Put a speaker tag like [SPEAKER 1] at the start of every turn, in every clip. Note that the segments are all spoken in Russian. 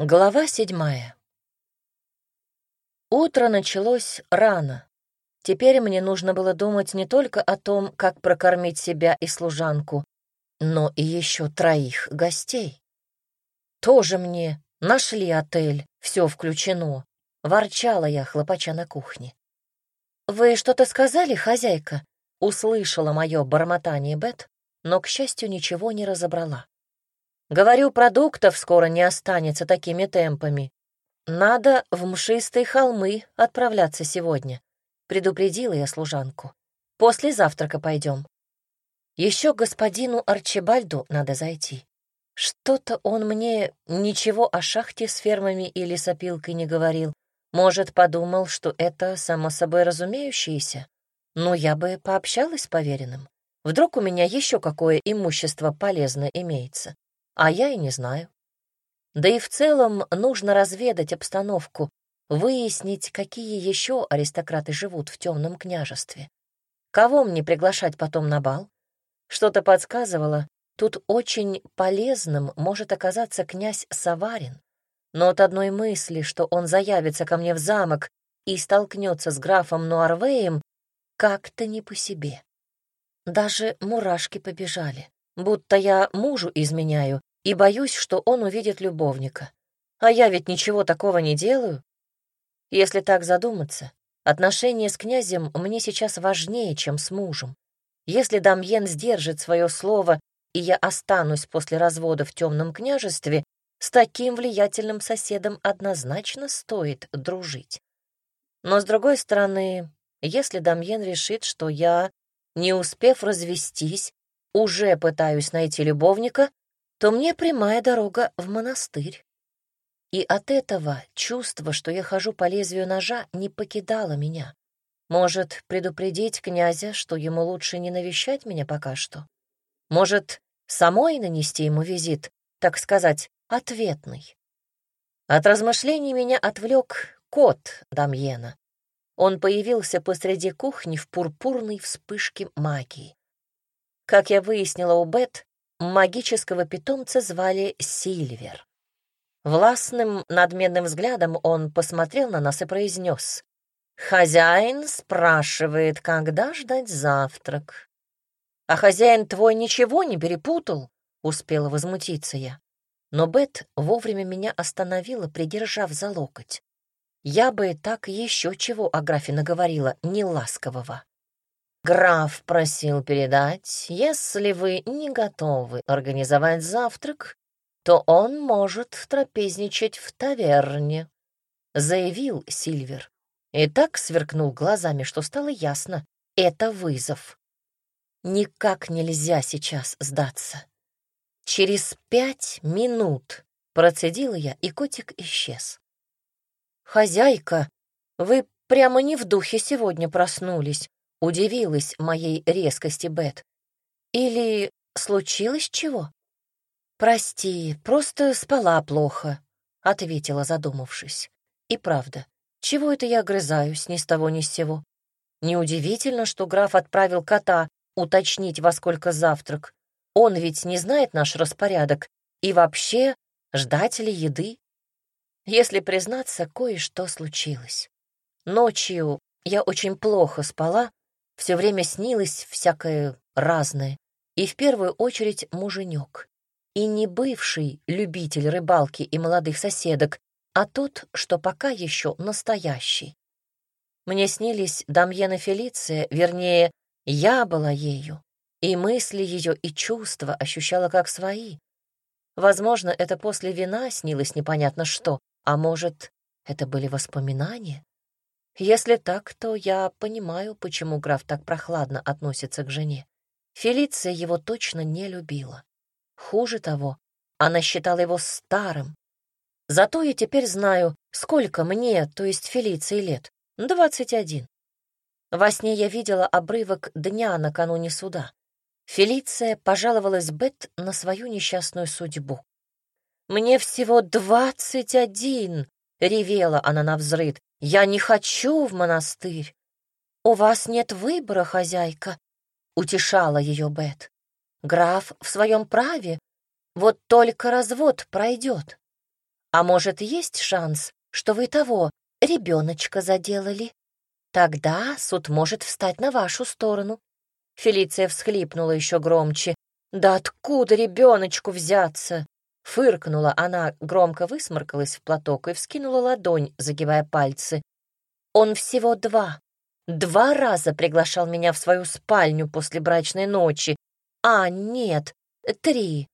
[SPEAKER 1] Глава седьмая. Утро началось рано. Теперь мне нужно было думать не только о том, как прокормить себя и служанку, но и еще троих гостей. Тоже мне нашли отель, все включено. Ворчала я, хлопача на кухне. «Вы что-то сказали, хозяйка?» Услышала мое бормотание Бет, но, к счастью, ничего не разобрала. Говорю, продуктов скоро не останется такими темпами. Надо в мшистые холмы отправляться сегодня. Предупредила я служанку. После завтрака пойдем. Еще господину Арчибальду надо зайти. Что-то он мне ничего о шахте с фермами и лесопилкой не говорил. Может, подумал, что это само собой разумеющееся? Но я бы пообщалась с поверенным. Вдруг у меня еще какое имущество полезное имеется а я и не знаю. Да и в целом нужно разведать обстановку, выяснить, какие еще аристократы живут в темном княжестве. Кого мне приглашать потом на бал? Что-то подсказывало, тут очень полезным может оказаться князь Саварин. Но от одной мысли, что он заявится ко мне в замок и столкнется с графом Нуарвеем, как-то не по себе. Даже мурашки побежали, будто я мужу изменяю и боюсь, что он увидит любовника. А я ведь ничего такого не делаю. Если так задуматься, отношения с князем мне сейчас важнее, чем с мужем. Если Дамьен сдержит свое слово, и я останусь после развода в темном княжестве, с таким влиятельным соседом однозначно стоит дружить. Но, с другой стороны, если Дамьен решит, что я, не успев развестись, уже пытаюсь найти любовника, то мне прямая дорога в монастырь. И от этого чувство, что я хожу по лезвию ножа, не покидало меня. Может, предупредить князя, что ему лучше не навещать меня пока что? Может, самой нанести ему визит, так сказать, ответный? От размышлений меня отвлек кот Дамьена. Он появился посреди кухни в пурпурной вспышке магии. Как я выяснила у Бет, Магического питомца звали Сильвер. Властным надменным взглядом он посмотрел на нас и произнес. «Хозяин спрашивает, когда ждать завтрак». «А хозяин твой ничего не перепутал?» — успела возмутиться я. Но Бет вовремя меня остановила, придержав за локоть. Я бы так еще чего о графе наговорила, неласкового. Граф просил передать, если вы не готовы организовать завтрак, то он может трапезничать в таверне, заявил Сильвер. И так сверкнул глазами, что стало ясно — это вызов. Никак нельзя сейчас сдаться. Через пять минут процедила я, и котик исчез. «Хозяйка, вы прямо не в духе сегодня проснулись», Удивилась моей резкости Бет. Или случилось чего? Прости, просто спала плохо, ответила, задумавшись. И правда, чего это я огрызаюсь ни с того ни с сего? Неудивительно, что граф отправил кота уточнить, во сколько завтрак. Он ведь не знает наш распорядок. И вообще, ждать ли еды? Если признаться, кое-что случилось. Ночью я очень плохо спала все время снилось всякое разное, и в первую очередь муженек. И не бывший любитель рыбалки и молодых соседок, а тот, что пока еще настоящий. Мне снились Дамьена Фелиция, вернее, я была ею, и мысли ее и чувства ощущала как свои. Возможно, это после вина снилось непонятно что, а может, это были воспоминания? Если так, то я понимаю, почему граф так прохладно относится к жене. Фелиция его точно не любила. Хуже того, она считала его старым. Зато я теперь знаю, сколько мне, то есть Фелиции, лет. Двадцать один. Во сне я видела обрывок дня накануне суда. Фелиция пожаловалась Бет на свою несчастную судьбу. «Мне всего двадцать один!» — ревела она на взрыд. «Я не хочу в монастырь». «У вас нет выбора, хозяйка», — утешала ее Бет. «Граф в своем праве, вот только развод пройдет». А может, есть шанс, что вы того ребеночка заделали? Тогда суд может встать на вашу сторону. Фелиция всхлипнула еще громче. Да откуда ребеночку взяться? Фыркнула она, громко высморкалась в платок и вскинула ладонь, загибая пальцы. Он всего два. Два раза приглашал меня в свою спальню после брачной ночи. А, нет, три.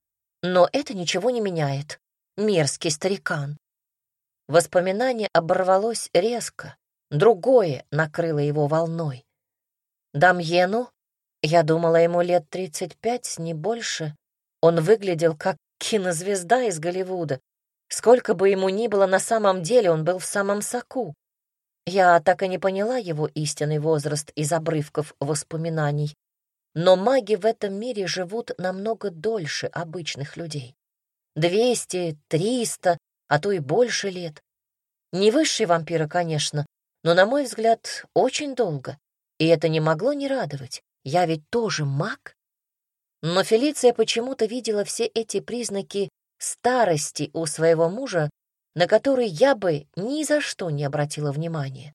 [SPEAKER 1] Но это ничего не меняет. Мерзкий старикан. Воспоминание оборвалось резко, другое накрыло его волной. Дамьену, я думала, ему лет тридцать пять, не больше. Он выглядел как кинозвезда из Голливуда. Сколько бы ему ни было, на самом деле он был в самом соку. Я так и не поняла его истинный возраст из обрывков воспоминаний. Но маги в этом мире живут намного дольше обычных людей. Двести, триста, а то и больше лет. Не высшие вампиры, конечно, но, на мой взгляд, очень долго. И это не могло не радовать. Я ведь тоже маг. Но Фелиция почему-то видела все эти признаки старости у своего мужа, на которые я бы ни за что не обратила внимания.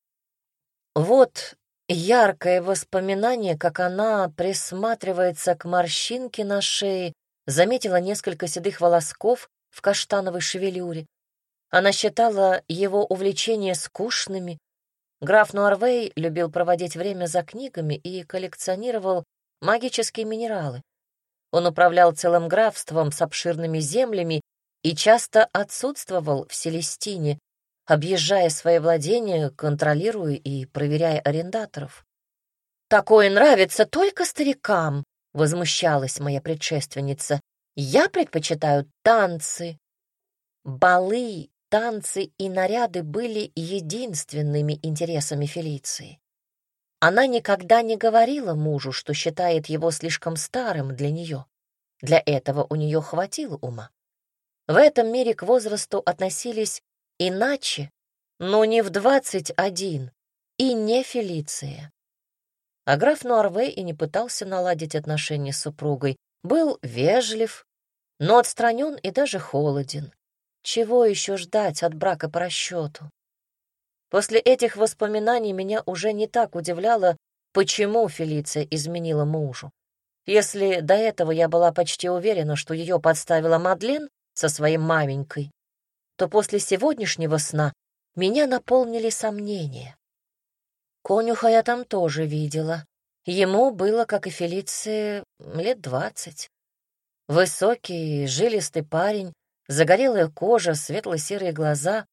[SPEAKER 1] Вот яркое воспоминание, как она присматривается к морщинке на шее, заметила несколько седых волосков в каштановой шевелюре. Она считала его увлечения скучными. Граф Нуарвей любил проводить время за книгами и коллекционировал магические минералы. Он управлял целым графством с обширными землями и часто отсутствовал в Селестине, объезжая свои владения, контролируя и проверяя арендаторов. «Такое нравится только старикам», — возмущалась моя предшественница. «Я предпочитаю танцы». Балы, танцы и наряды были единственными интересами Фелиции. Она никогда не говорила мужу, что считает его слишком старым для нее. Для этого у нее хватило ума. В этом мире к возрасту относились иначе, но не в двадцать один, и не Фелиция. А граф Нуарвей и не пытался наладить отношения с супругой, был вежлив, но отстранен и даже холоден. Чего еще ждать от брака по расчету? После этих воспоминаний меня уже не так удивляло, почему Фелиция изменила мужу. Если до этого я была почти уверена, что ее подставила Мадлен со своей маменькой, то после сегодняшнего сна меня наполнили сомнения. Конюха я там тоже видела. Ему было, как и Фелиции, лет двадцать. Высокий, жилистый парень, загорелая кожа, светло-серые глаза,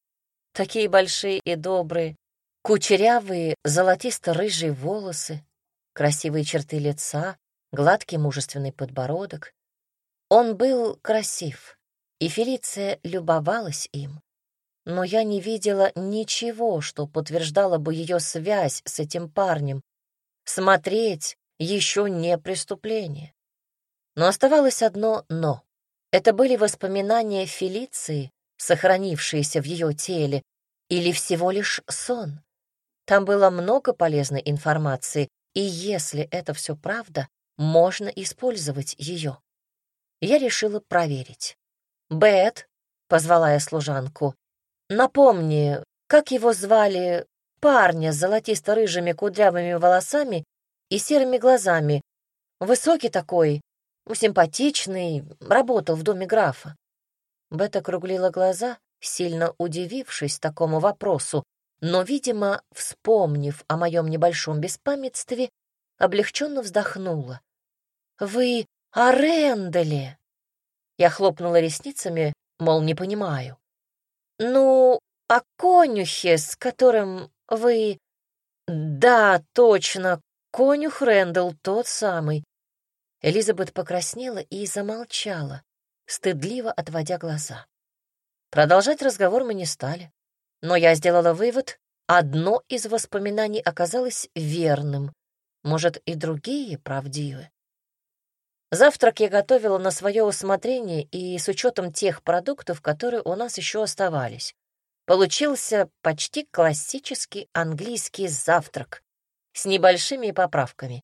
[SPEAKER 1] такие большие и добрые, кучерявые, золотисто-рыжие волосы, красивые черты лица, гладкий мужественный подбородок. Он был красив, и Фелиция любовалась им. Но я не видела ничего, что подтверждало бы ее связь с этим парнем. Смотреть еще не преступление. Но оставалось одно «но». Это были воспоминания Фелиции, сохранившиеся в ее теле, или всего лишь сон. Там было много полезной информации, и если это все правда, можно использовать ее. Я решила проверить. «Бет», — позвала я служанку, — «напомни, как его звали парня с золотисто-рыжими кудрявыми волосами и серыми глазами, высокий такой, симпатичный, работал в доме графа». Бет округлила глаза, сильно удивившись такому вопросу, но, видимо, вспомнив о моем небольшом беспамятстве, облегченно вздохнула. «Вы о Ренделе?» Я хлопнула ресницами, мол, не понимаю. «Ну, о конюхе, с которым вы...» «Да, точно, конюх Рэндалл тот самый». Элизабет покраснела и замолчала, стыдливо отводя глаза. Продолжать разговор мы не стали, но я сделала вывод, одно из воспоминаний оказалось верным, может, и другие правдивы. Завтрак я готовила на свое усмотрение и с учетом тех продуктов, которые у нас еще оставались. Получился почти классический английский завтрак с небольшими поправками.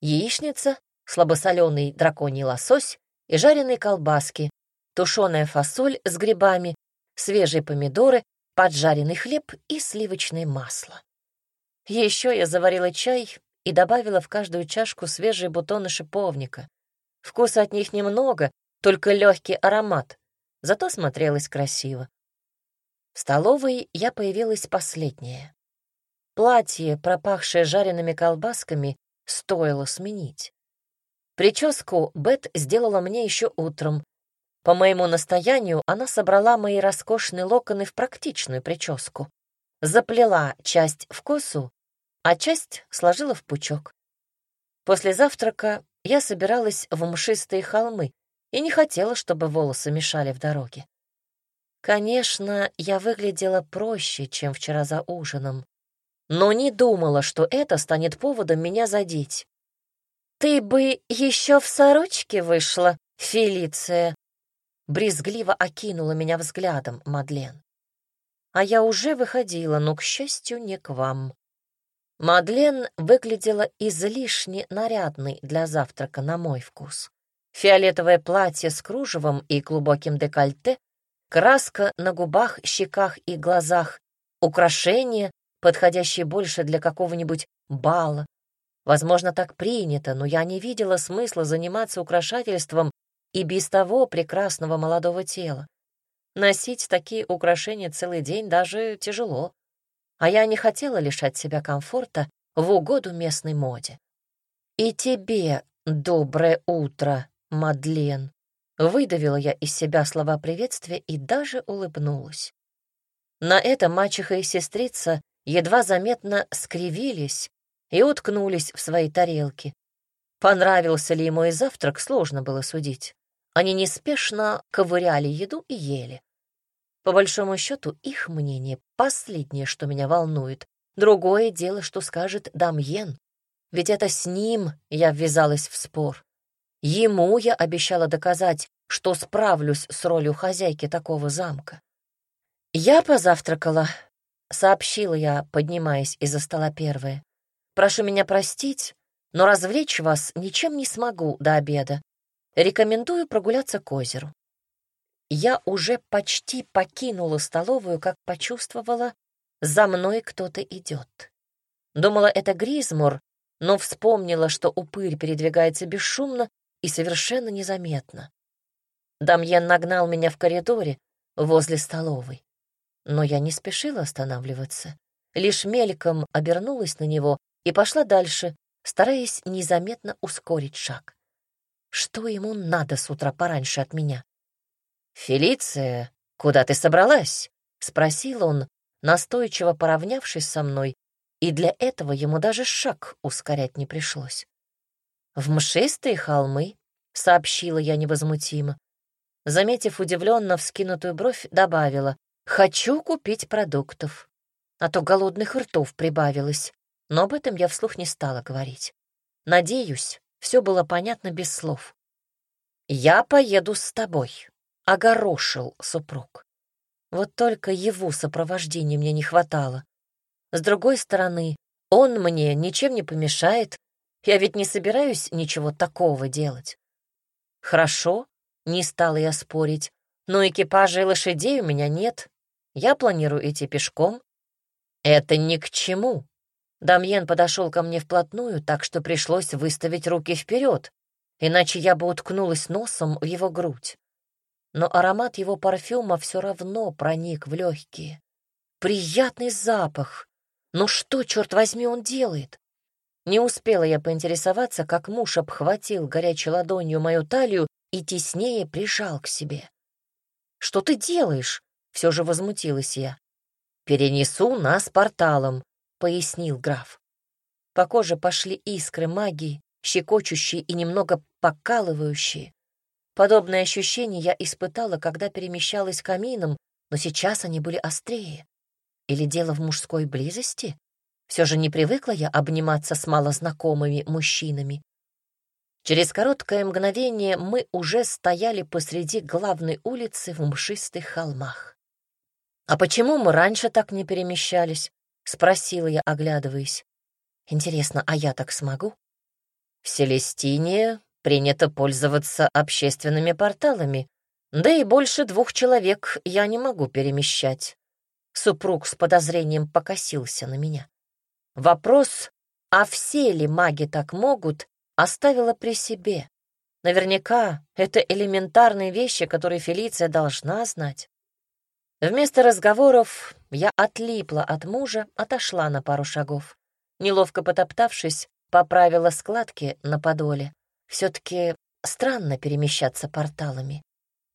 [SPEAKER 1] Яичница, слабосоленый драконий лосось и жареные колбаски, тушеная фасоль с грибами, свежие помидоры, поджаренный хлеб и сливочное масло. Еще я заварила чай и добавила в каждую чашку свежие бутоны шиповника. Вкуса от них немного, только легкий аромат, зато смотрелось красиво. В столовой я появилась последняя. Платье, пропахшее жареными колбасками, стоило сменить. Прическу Бет сделала мне еще утром. По моему настоянию она собрала мои роскошные локоны в практичную прическу. Заплела часть в косу, а часть сложила в пучок. После завтрака я собиралась в мшистые холмы и не хотела, чтобы волосы мешали в дороге. Конечно, я выглядела проще, чем вчера за ужином, но не думала, что это станет поводом меня задеть. «Ты бы еще в сорочке вышла, Фелиция!» Брезгливо окинула меня взглядом Мадлен. А я уже выходила, но, к счастью, не к вам. Мадлен выглядела излишне нарядной для завтрака на мой вкус. Фиолетовое платье с кружевом и глубоким декольте, краска на губах, щеках и глазах, украшения, подходящие больше для какого-нибудь бала. Возможно, так принято, но я не видела смысла заниматься украшательством и без того прекрасного молодого тела. Носить такие украшения целый день даже тяжело а я не хотела лишать себя комфорта в угоду местной моде. «И тебе доброе утро, Мадлен!» Выдавила я из себя слова приветствия и даже улыбнулась. На это мачеха и сестрица едва заметно скривились и уткнулись в свои тарелки. Понравился ли ему и завтрак, сложно было судить. Они неспешно ковыряли еду и ели. По большому счету, их мнение — последнее, что меня волнует. Другое дело, что скажет Дамьен. Ведь это с ним я ввязалась в спор. Ему я обещала доказать, что справлюсь с ролью хозяйки такого замка. «Я позавтракала», — сообщила я, поднимаясь из-за стола первая. «Прошу меня простить, но развлечь вас ничем не смогу до обеда. Рекомендую прогуляться к озеру. Я уже почти покинула столовую, как почувствовала, за мной кто-то идет. Думала, это Гризмур, но вспомнила, что упырь передвигается бесшумно и совершенно незаметно. Дамьен нагнал меня в коридоре возле столовой. Но я не спешила останавливаться, лишь мельком обернулась на него и пошла дальше, стараясь незаметно ускорить шаг. Что ему надо с утра пораньше от меня? «Фелиция, куда ты собралась?» — спросил он, настойчиво поравнявшись со мной, и для этого ему даже шаг ускорять не пришлось. «В мшистые холмы», — сообщила я невозмутимо. Заметив удивленно вскинутую бровь, добавила, «Хочу купить продуктов, а то голодных ртов прибавилось, но об этом я вслух не стала говорить. Надеюсь, все было понятно без слов. «Я поеду с тобой», огорошил супруг. Вот только его сопровождения мне не хватало. С другой стороны, он мне ничем не помешает, я ведь не собираюсь ничего такого делать. Хорошо, не стала я спорить, но экипажа и лошадей у меня нет. Я планирую идти пешком. Это ни к чему. Дамьен подошел ко мне вплотную, так что пришлось выставить руки вперед, иначе я бы уткнулась носом в его грудь но аромат его парфюма все равно проник в легкие. Приятный запах. Но что, черт возьми, он делает? Не успела я поинтересоваться, как муж обхватил горячей ладонью мою талию и теснее прижал к себе. «Что ты делаешь?» — все же возмутилась я. «Перенесу нас порталом», — пояснил граф. По коже пошли искры магии, щекочущие и немного покалывающие. Подобные ощущения я испытала, когда перемещалась камином, но сейчас они были острее. Или дело в мужской близости? Все же не привыкла я обниматься с малознакомыми мужчинами. Через короткое мгновение мы уже стояли посреди главной улицы в мшистых холмах. «А почему мы раньше так не перемещались?» — спросила я, оглядываясь. «Интересно, а я так смогу?» «В Селестине принято пользоваться общественными порталами, Да и больше двух человек я не могу перемещать. Супруг с подозрением покосился на меня. Вопрос, а все ли маги так могут, оставила при себе. Наверняка это элементарные вещи, которые Фелиция должна знать. Вместо разговоров я отлипла от мужа, отошла на пару шагов. Неловко потоптавшись, поправила складки на подоле. Все-таки странно перемещаться порталами.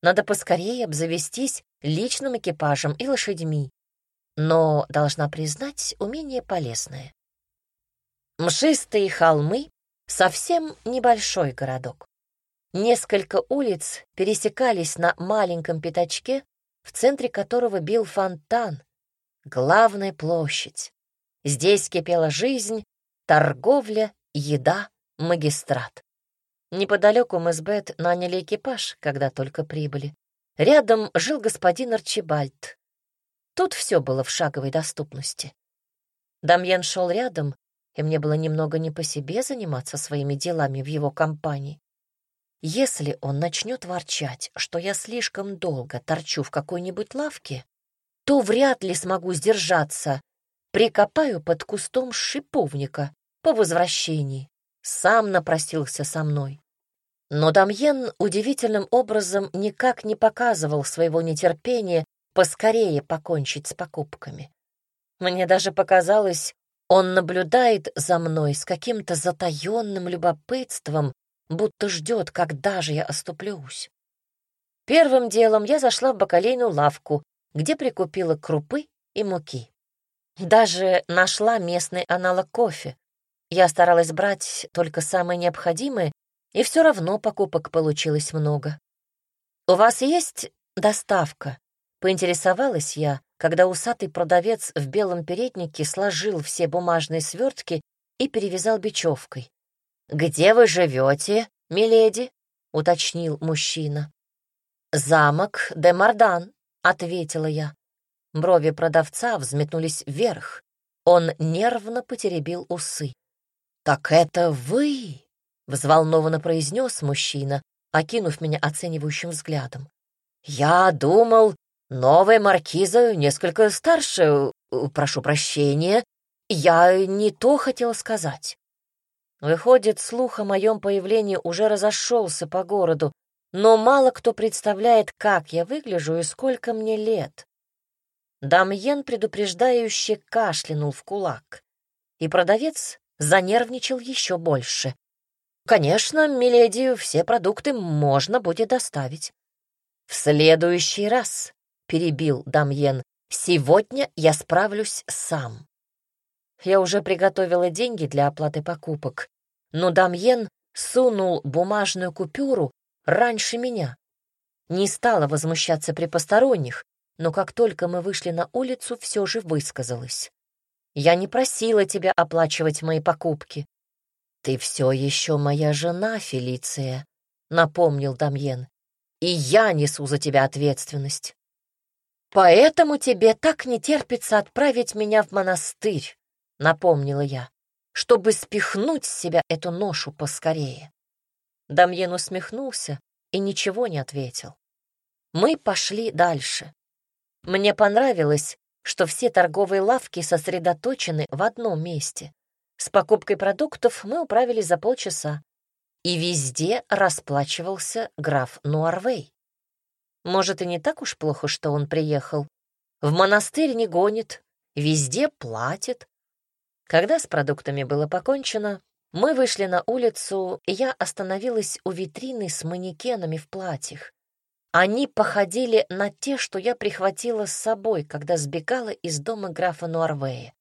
[SPEAKER 1] Надо поскорее обзавестись личным экипажем и лошадьми. Но, должна признать, умение полезное. Мшистые холмы — совсем небольшой городок. Несколько улиц пересекались на маленьком пятачке, в центре которого бил фонтан. Главная площадь. Здесь кипела жизнь, торговля, еда, магистрат. Неподалеку мы с Бет наняли экипаж, когда только прибыли. Рядом жил господин Арчибальд. Тут все было в шаговой доступности. Дамьен шел рядом, и мне было немного не по себе заниматься своими делами в его компании. Если он начнет ворчать, что я слишком долго торчу в какой-нибудь лавке, то вряд ли смогу сдержаться. Прикопаю под кустом шиповника по возвращении. Сам напросился со мной. Но Дамьен удивительным образом никак не показывал своего нетерпения поскорее покончить с покупками. Мне даже показалось, он наблюдает за мной с каким-то затаённым любопытством, будто ждет, когда же я оступлюсь. Первым делом я зашла в бакалейную лавку, где прикупила крупы и муки. Даже нашла местный аналог кофе. Я старалась брать только самое необходимое, и все равно покупок получилось много. «У вас есть доставка?» — поинтересовалась я, когда усатый продавец в белом переднике сложил все бумажные свертки и перевязал бечевкой. «Где вы живете, миледи?» — уточнил мужчина. «Замок де Мардан», — ответила я. Брови продавца взметнулись вверх. Он нервно потеребил усы. «Так это вы?» — взволнованно произнес мужчина, окинув меня оценивающим взглядом. «Я думал, новая маркиза несколько старше, прошу прощения. Я не то хотела сказать». Выходит, слух о моем появлении уже разошелся по городу, но мало кто представляет, как я выгляжу и сколько мне лет. Дамьен предупреждающе кашлянул в кулак, и продавец занервничал еще больше. «Конечно, миледи, все продукты можно будет доставить». «В следующий раз», — перебил Дамьен, — «сегодня я справлюсь сам». Я уже приготовила деньги для оплаты покупок, но Дамьен сунул бумажную купюру раньше меня. Не стала возмущаться при посторонних, но как только мы вышли на улицу, все же высказалась. «Я не просила тебя оплачивать мои покупки». «Ты все еще моя жена, Фелиция», — напомнил Дамьен. «И я несу за тебя ответственность. Поэтому тебе так не терпится отправить меня в монастырь», — напомнила я чтобы спихнуть с себя эту ношу поскорее. Дамьен усмехнулся и ничего не ответил. Мы пошли дальше. Мне понравилось, что все торговые лавки сосредоточены в одном месте. С покупкой продуктов мы управились за полчаса, и везде расплачивался граф Нуарвей. Может, и не так уж плохо, что он приехал. В монастырь не гонит, везде платит, когда с продуктами было покончено, мы вышли на улицу, и я остановилась у витрины с манекенами в платьях. Они походили на те, что я прихватила с собой, когда сбегала из дома графа Нуарвея.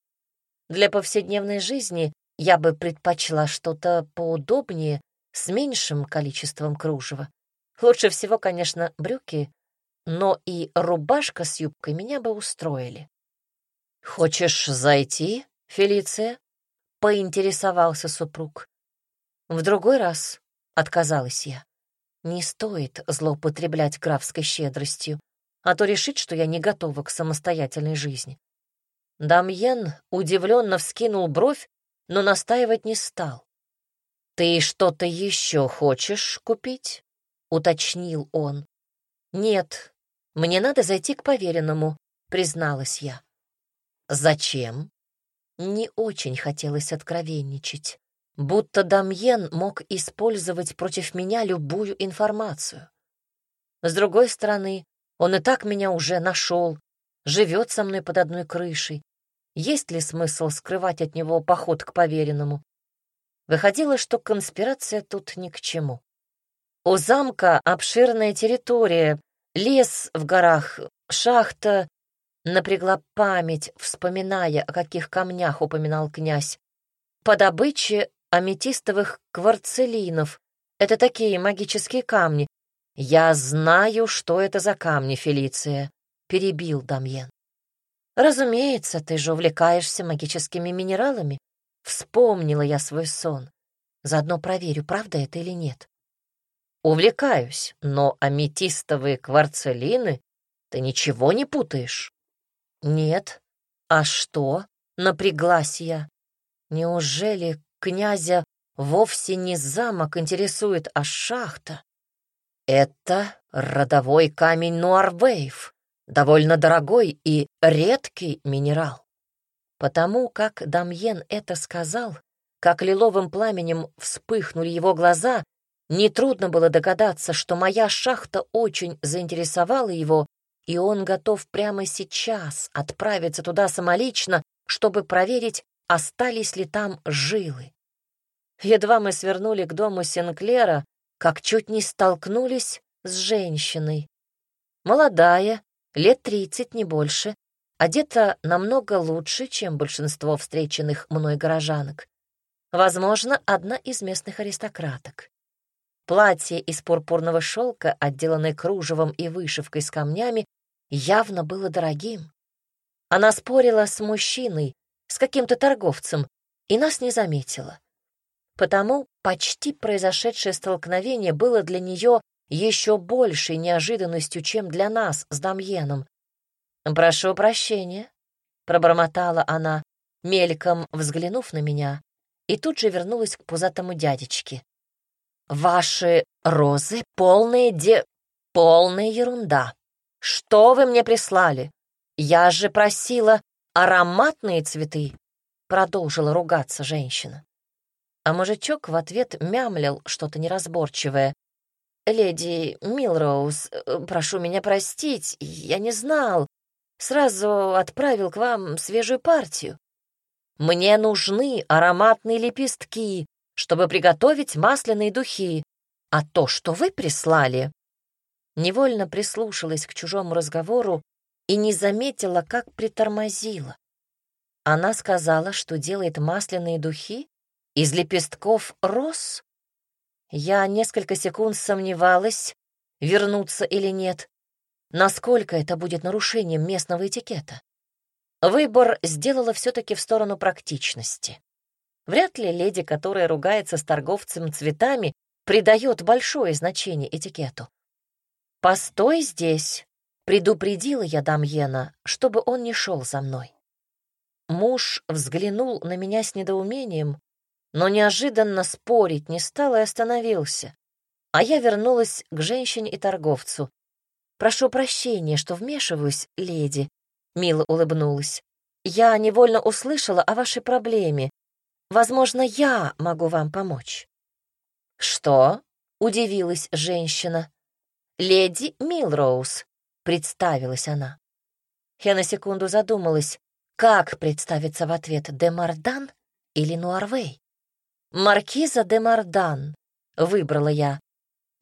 [SPEAKER 1] Для повседневной жизни я бы предпочла что-то поудобнее, с меньшим количеством кружева. Лучше всего, конечно, брюки, но и рубашка с юбкой меня бы устроили. «Хочешь зайти?» «Фелиция?» — поинтересовался супруг. «В другой раз», — отказалась я. «Не стоит злоупотреблять графской щедростью, а то решить, что я не готова к самостоятельной жизни». Дамьен удивленно вскинул бровь, но настаивать не стал. «Ты что-то еще хочешь купить?» — уточнил он. «Нет, мне надо зайти к поверенному», — призналась я. «Зачем?» Не очень хотелось откровенничать, будто Дамьен мог использовать против меня любую информацию. С другой стороны, он и так меня уже нашел, живет со мной под одной крышей. Есть ли смысл скрывать от него поход к поверенному? Выходило, что конспирация тут ни к чему. У замка обширная территория, лес в горах, шахта. Напрягла память, вспоминая, о каких камнях упоминал князь. По добыче аметистовых кварцелинов. Это такие магические камни. Я знаю, что это за камни, Фелиция, перебил Дамьен. Разумеется, ты же увлекаешься магическими минералами. Вспомнила я свой сон. Заодно проверю, правда это или нет. Увлекаюсь, но аметистовые кварцелины ты ничего не путаешь? Нет. А что? Напряглась я. Неужели князя вовсе не замок интересует, а шахта? Это родовой камень Нуарвейв, довольно дорогой и редкий минерал. Потому как Дамьен это сказал, как лиловым пламенем вспыхнули его глаза, нетрудно было догадаться, что моя шахта очень заинтересовала его, и он готов прямо сейчас отправиться туда самолично, чтобы проверить, остались ли там жилы. Едва мы свернули к дому Сенклера, как чуть не столкнулись с женщиной. Молодая, лет тридцать, не больше, одета намного лучше, чем большинство встреченных мной горожанок. Возможно, одна из местных аристократок. Платье из пурпурного шелка, отделанное кружевом и вышивкой с камнями, явно было дорогим. Она спорила с мужчиной, с каким-то торговцем, и нас не заметила. Потому почти произошедшее столкновение было для нее еще большей неожиданностью, чем для нас с Дамьеном. «Прошу прощения», — пробормотала она, мельком взглянув на меня, и тут же вернулась к пузатому дядечке. «Ваши розы — полные де... полная ерунда. Что вы мне прислали? Я же просила ароматные цветы», — продолжила ругаться женщина. А мужичок в ответ мямлил что-то неразборчивое. «Леди Милроуз, э, прошу меня простить, я не знал. Сразу отправил к вам свежую партию. Мне нужны ароматные лепестки, чтобы приготовить масляные духи. А то, что вы прислали...» Невольно прислушалась к чужому разговору и не заметила, как притормозила. Она сказала, что делает масляные духи из лепестков роз? Я несколько секунд сомневалась, вернуться или нет, насколько это будет нарушением местного этикета. Выбор сделала все-таки в сторону практичности. Вряд ли леди, которая ругается с торговцем цветами, придает большое значение этикету. «Постой здесь», — предупредила я Дамьена, чтобы он не шел за мной. Муж взглянул на меня с недоумением, но неожиданно спорить не стал и остановился. А я вернулась к женщине и торговцу. «Прошу прощения, что вмешиваюсь, леди», — мило улыбнулась. «Я невольно услышала о вашей проблеме. Возможно, я могу вам помочь». «Что?» — удивилась женщина. «Леди Милроуз», — представилась она. Я на секунду задумалась, как представиться в ответ Демардан или Нуарвей. «Маркиза де Мардан», — выбрала я.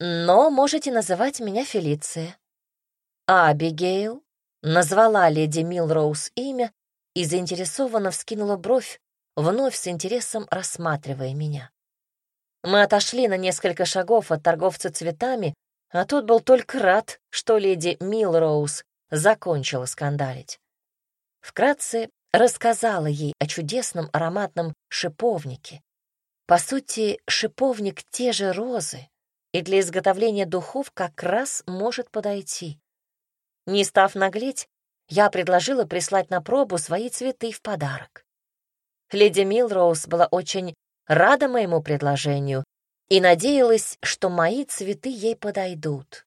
[SPEAKER 1] «Но можете называть меня Фелиция». «Абигейл», — назвала леди Милроуз имя и заинтересованно вскинула бровь, вновь с интересом рассматривая меня. Мы отошли на несколько шагов от торговца цветами, а тот был только рад, что леди Милроуз закончила скандалить. Вкратце рассказала ей о чудесном ароматном шиповнике, по сути, шиповник — те же розы, и для изготовления духов как раз может подойти. Не став наглеть, я предложила прислать на пробу свои цветы в подарок. Леди Милроуз была очень рада моему предложению и надеялась, что мои цветы ей подойдут.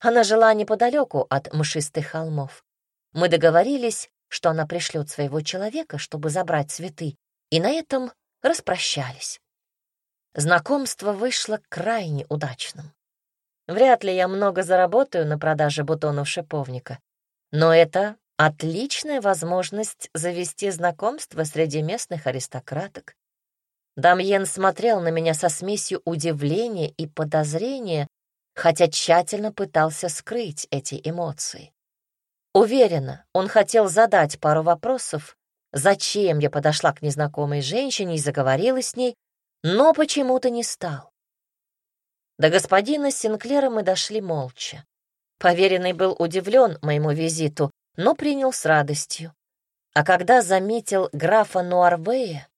[SPEAKER 1] Она жила неподалеку от мшистых холмов. Мы договорились, что она пришлет своего человека, чтобы забрать цветы, и на этом распрощались. Знакомство вышло крайне удачным. Вряд ли я много заработаю на продаже бутонов шиповника, но это отличная возможность завести знакомство среди местных аристократок. Дамьен смотрел на меня со смесью удивления и подозрения, хотя тщательно пытался скрыть эти эмоции. Уверена, он хотел задать пару вопросов, зачем я подошла к незнакомой женщине и заговорила с ней, но почему-то не стал. До господина Синклера мы дошли молча. Поверенный был удивлен моему визиту, но принял с радостью. А когда заметил графа Нуарвея,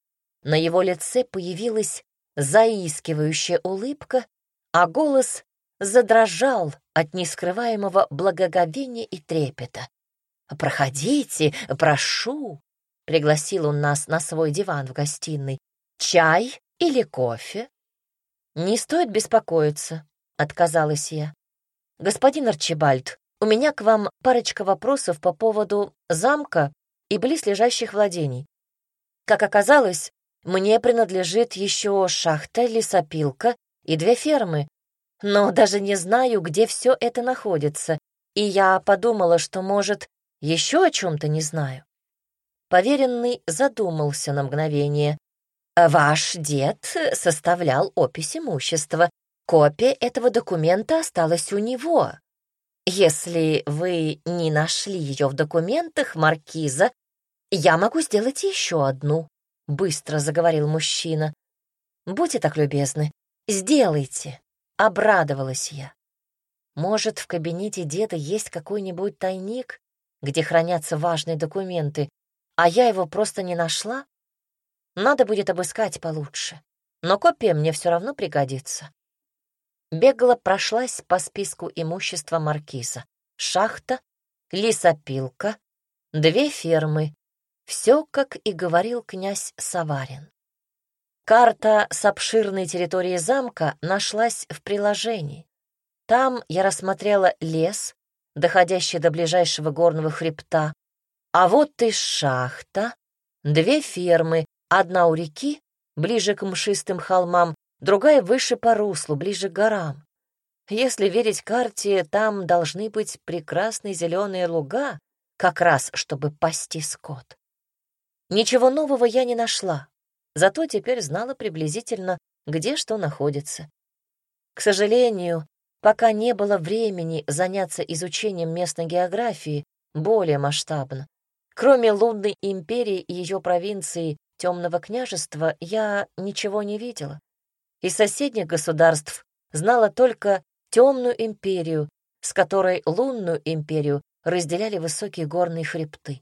[SPEAKER 1] на его лице появилась заискивающая улыбка, а голос задрожал от нескрываемого благоговения и трепета. «Проходите, прошу!» — пригласил он нас на свой диван в гостиной. «Чай или кофе?» «Не стоит беспокоиться», — отказалась я. «Господин Арчибальд, у меня к вам парочка вопросов по поводу замка и близлежащих владений. Как оказалось, мне принадлежит еще шахта, лесопилка и две фермы, но даже не знаю, где все это находится, и я подумала, что, может, еще о чем-то не знаю. Поверенный задумался на мгновение. «Ваш дед составлял опись имущества. Копия этого документа осталась у него. Если вы не нашли ее в документах маркиза, я могу сделать еще одну. — быстро заговорил мужчина. «Будьте так любезны, сделайте», — обрадовалась я. «Может, в кабинете деда есть какой-нибудь тайник, где хранятся важные документы, а я его просто не нашла? Надо будет обыскать получше, но копия мне все равно пригодится». Бегло прошлась по списку имущества маркиза. Шахта, лесопилка, две фермы, все, как и говорил князь Саварин. Карта с обширной территорией замка нашлась в приложении. Там я рассмотрела лес, доходящий до ближайшего горного хребта, а вот и шахта, две фермы, одна у реки, ближе к мшистым холмам, другая выше по руслу, ближе к горам. Если верить карте, там должны быть прекрасные зеленые луга, как раз чтобы пасти скот. Ничего нового я не нашла, зато теперь знала приблизительно, где что находится. К сожалению, пока не было времени заняться изучением местной географии более масштабно. Кроме Лунной империи и ее провинции Темного княжества, я ничего не видела. Из соседних государств знала только Темную империю, с которой Лунную империю разделяли высокие горные хребты.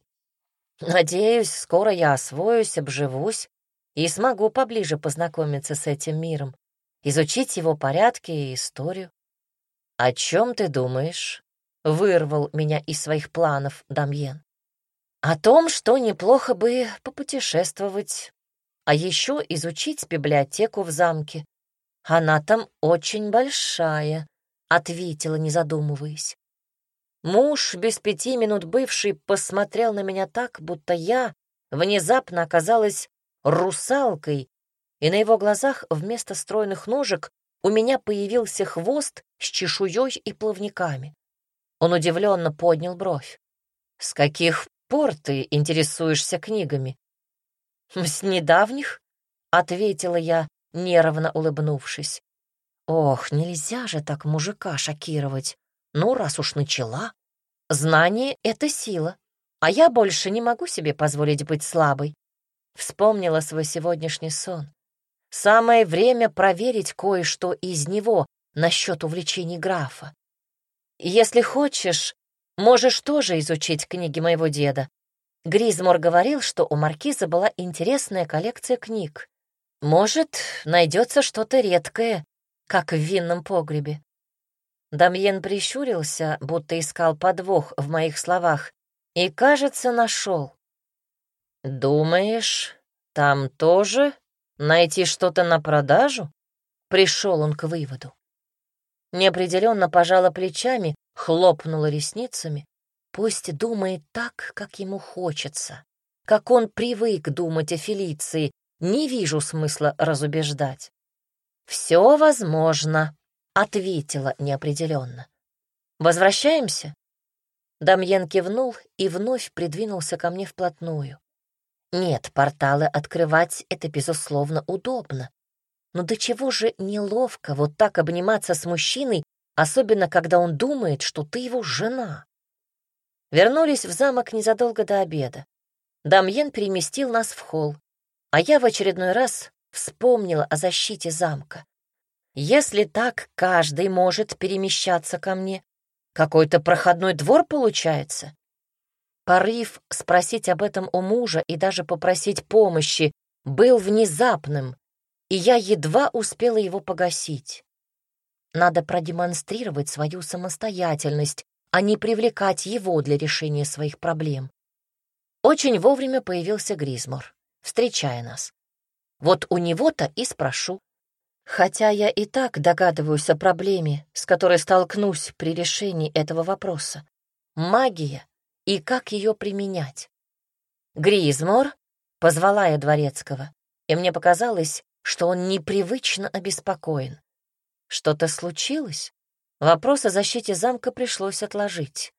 [SPEAKER 1] Надеюсь, скоро я освоюсь, обживусь и смогу поближе познакомиться с этим миром, изучить его порядки и историю. «О чем ты думаешь?» — вырвал меня из своих планов Дамьен. «О том, что неплохо бы попутешествовать, а еще изучить библиотеку в замке. Она там очень большая», — ответила, не задумываясь. Муж, без пяти минут бывший, посмотрел на меня так, будто я внезапно оказалась русалкой, и на его глазах вместо стройных ножек у меня появился хвост с чешуей и плавниками. Он удивленно поднял бровь. «С каких пор ты интересуешься книгами?» «С недавних», — ответила я, нервно улыбнувшись. «Ох, нельзя же так мужика шокировать. Ну, раз уж начала. Знание — это сила, а я больше не могу себе позволить быть слабой. Вспомнила свой сегодняшний сон. Самое время проверить кое-что из него насчет увлечений графа. Если хочешь, можешь тоже изучить книги моего деда. Гризмор говорил, что у маркиза была интересная коллекция книг. Может, найдется что-то редкое, как в винном погребе. Дамьен прищурился, будто искал подвох в моих словах, и, кажется, нашел. «Думаешь, там тоже найти что-то на продажу?» Пришел он к выводу. Неопределенно пожала плечами, хлопнула ресницами. Пусть думает так, как ему хочется, как он привык думать о Фелиции, не вижу смысла разубеждать. «Все возможно», — ответила неопределенно. «Возвращаемся?» Дамьен кивнул и вновь придвинулся ко мне вплотную. Нет, порталы открывать — это, безусловно, удобно. Но до чего же неловко вот так обниматься с мужчиной, особенно когда он думает, что ты его жена. Вернулись в замок незадолго до обеда. Дамьен переместил нас в холл, а я в очередной раз вспомнила о защите замка. Если так каждый может перемещаться ко мне, какой-то проходной двор получается. Порыв спросить об этом у мужа и даже попросить помощи был внезапным, и я едва успела его погасить. Надо продемонстрировать свою самостоятельность, а не привлекать его для решения своих проблем. Очень вовремя появился Гризмор, встречая нас. Вот у него-то и спрошу. Хотя я и так догадываюсь о проблеме, с которой столкнусь при решении этого вопроса. Магия и как ее применять. «Гризмор?» — позвала я Дворецкого, и мне показалось, что он непривычно обеспокоен. Что-то случилось? Вопрос о защите замка пришлось отложить.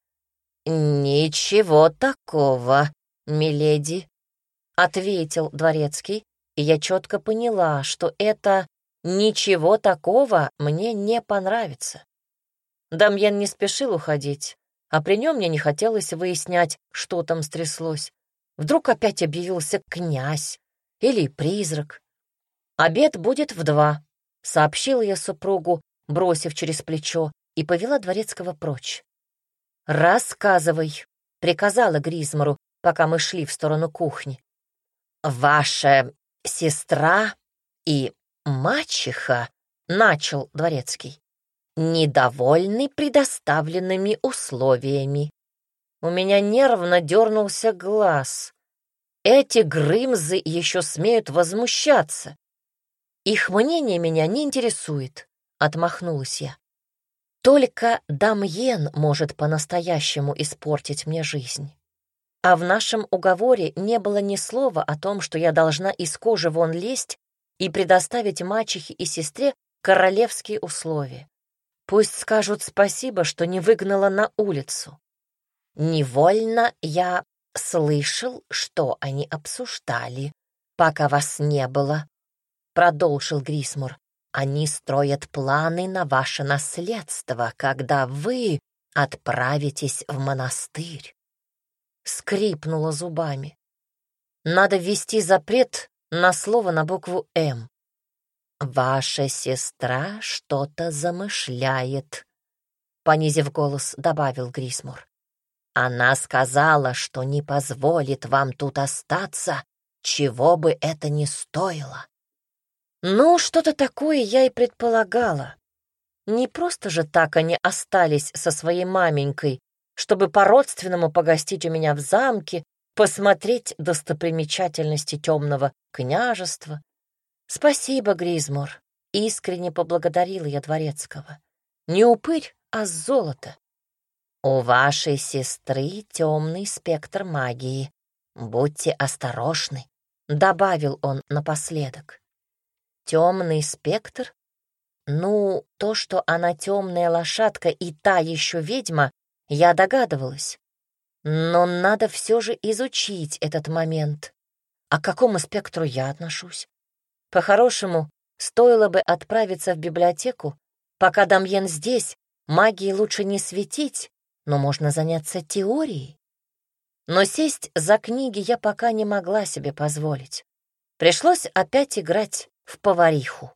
[SPEAKER 1] «Ничего такого, миледи», — ответил Дворецкий, и я четко поняла, что это «ничего такого» мне не понравится. Дамьен не спешил уходить, а при нем мне не хотелось выяснять, что там стряслось. Вдруг опять объявился князь или призрак. «Обед будет в два», — сообщила я супругу, бросив через плечо, и повела Дворецкого прочь. «Рассказывай», — приказала Гризмору, пока мы шли в сторону кухни. «Ваша сестра и мачеха», — начал Дворецкий недовольны предоставленными условиями. У меня нервно дернулся глаз. Эти грымзы еще смеют возмущаться. Их мнение меня не интересует, — отмахнулась я. Только Дамьен может по-настоящему испортить мне жизнь. А в нашем уговоре не было ни слова о том, что я должна из кожи вон лезть и предоставить мачехе и сестре королевские условия. Пусть скажут спасибо, что не выгнала на улицу. Невольно я слышал, что они обсуждали, пока вас не было, — продолжил Грисмур. Они строят планы на ваше наследство, когда вы отправитесь в монастырь. Скрипнула зубами. Надо ввести запрет на слово на букву «М». «Ваша сестра что-то замышляет», — понизив голос, добавил Грисмур. «Она сказала, что не позволит вам тут остаться, чего бы это ни стоило». «Ну, что-то такое я и предполагала. Не просто же так они остались со своей маменькой, чтобы по-родственному погостить у меня в замке, посмотреть достопримечательности темного княжества, «Спасибо, Гризмор», — искренне поблагодарила я Дворецкого. «Не упырь, а золото». «У вашей сестры темный спектр магии. Будьте осторожны», — добавил он напоследок. «Темный спектр? Ну, то, что она темная лошадка и та еще ведьма, я догадывалась. Но надо все же изучить этот момент. А к какому спектру я отношусь? По-хорошему, стоило бы отправиться в библиотеку. Пока Дамьен здесь, магии лучше не светить, но можно заняться теорией. Но сесть за книги я пока не могла себе позволить. Пришлось опять играть в повариху.